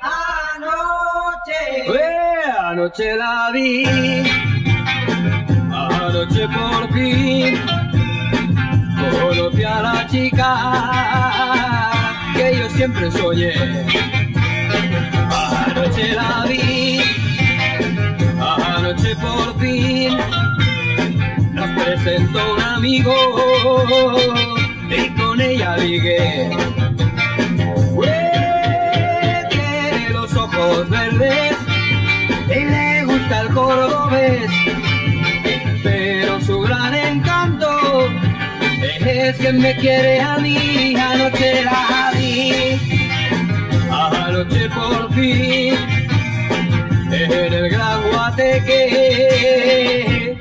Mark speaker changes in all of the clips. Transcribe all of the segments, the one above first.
Speaker 1: Anoche.
Speaker 2: Eh, anoche la vi. Anoche por fin. Conocí a la chica que yo siempre soñé. Anoche la vi. Anoche por fin. Nos presentó un amigo y con ella ligué. Pero su gran encanto es que me quiere a mí, anoche la vi, anoche por fin, en el gran guateque,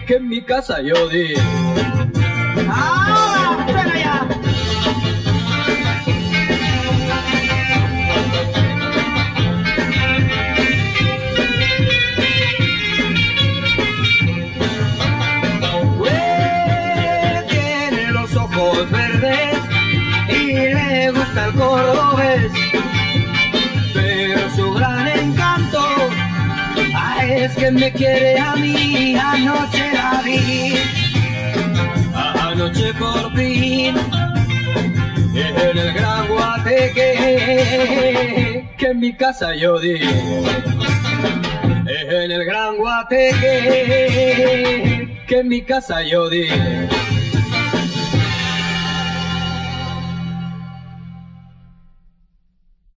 Speaker 2: que en mi casa yo di.
Speaker 1: ¡Ah!
Speaker 2: Ojos verdes y le gusta el cordobés, pero su gran encanto ah, es que me quiere a mí, anoche la vi, anoche por fin, en el gran guateque que en mi casa yo di. En el gran guateque que en mi casa yo di.